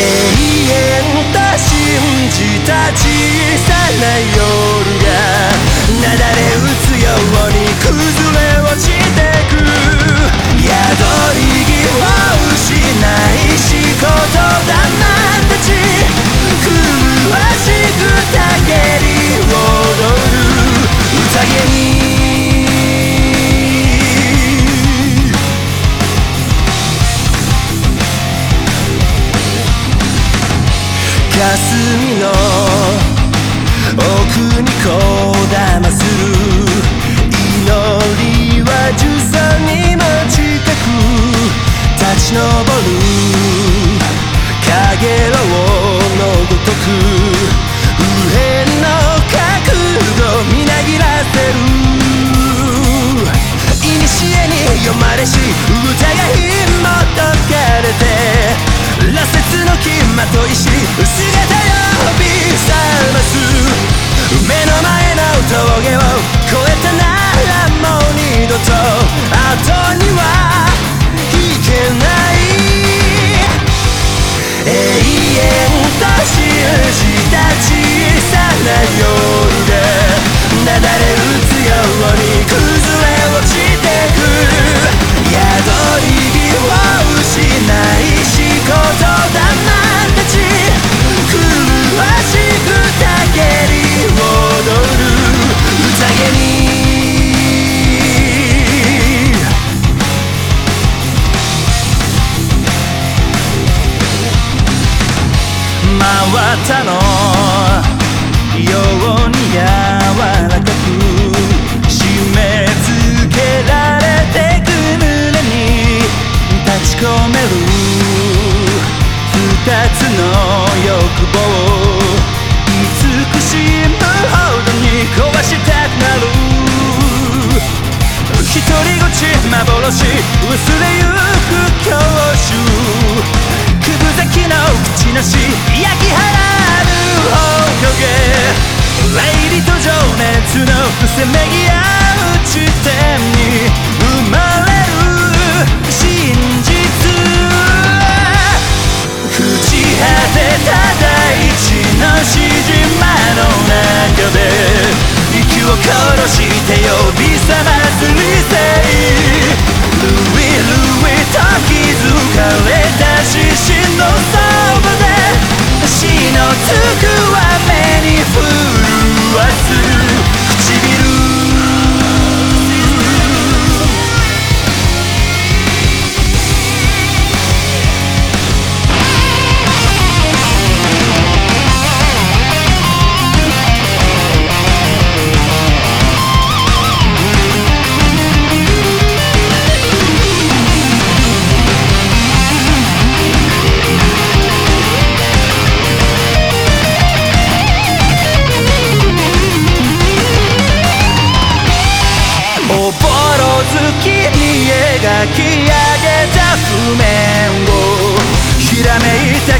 遠と信じた小さな夜が霞の奥にこだまする祈りは十三にも近く立ち上るかげろうのごとく。不変の覚悟みなぎらせる古に読まれし歌が紐解かれて。羅刹の木まといしったの。ように柔らかくせめぎ合う地点に生まれる真実朽ち果てた大地のし島の中で息を殺して呼び覚ます理性ルイルイと気づかれた獅子のそばで死のつくは目に震わす描き上げた譜面をひらめいた